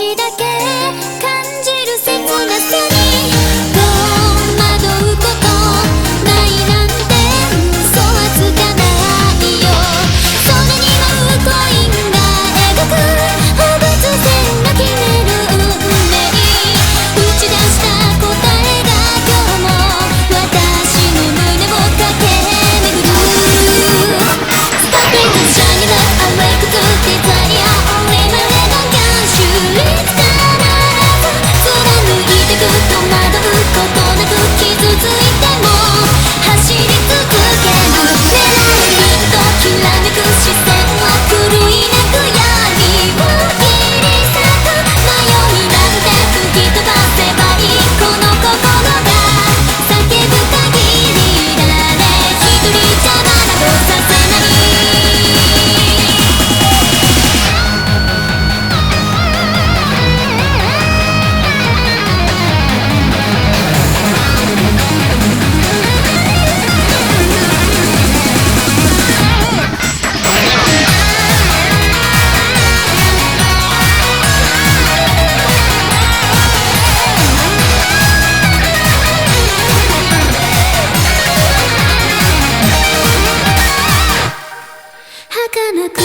私だけ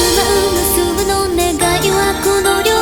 今すぶの願いはこの量